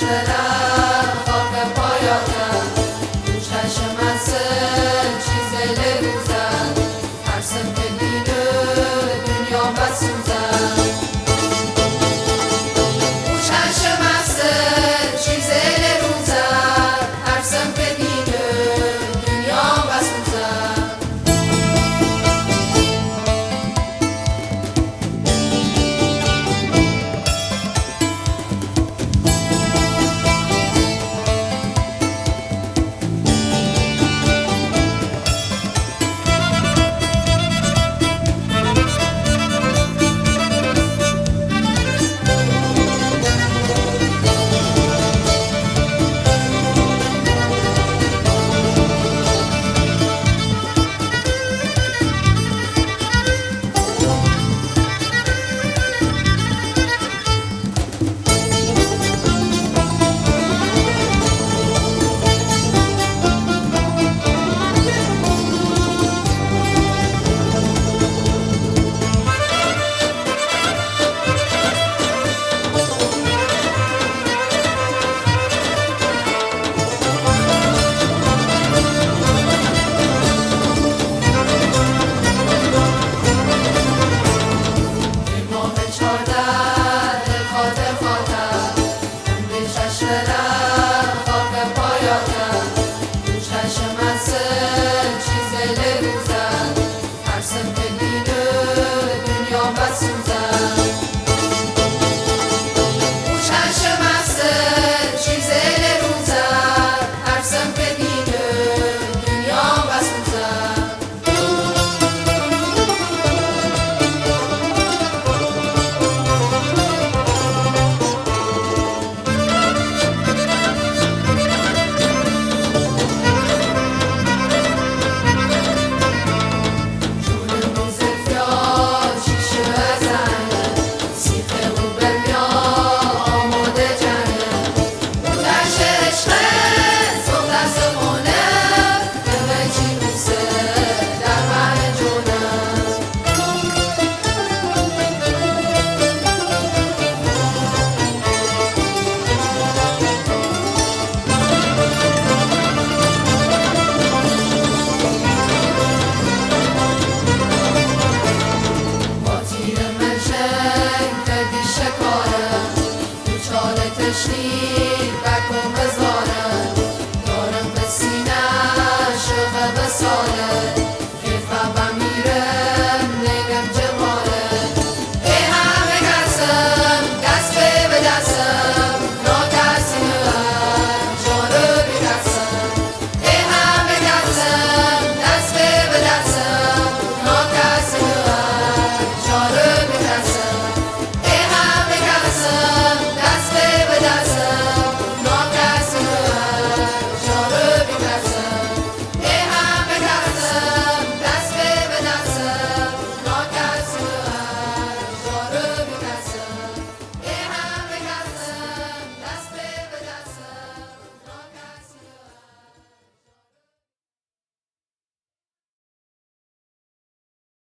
Shut up. Krishna.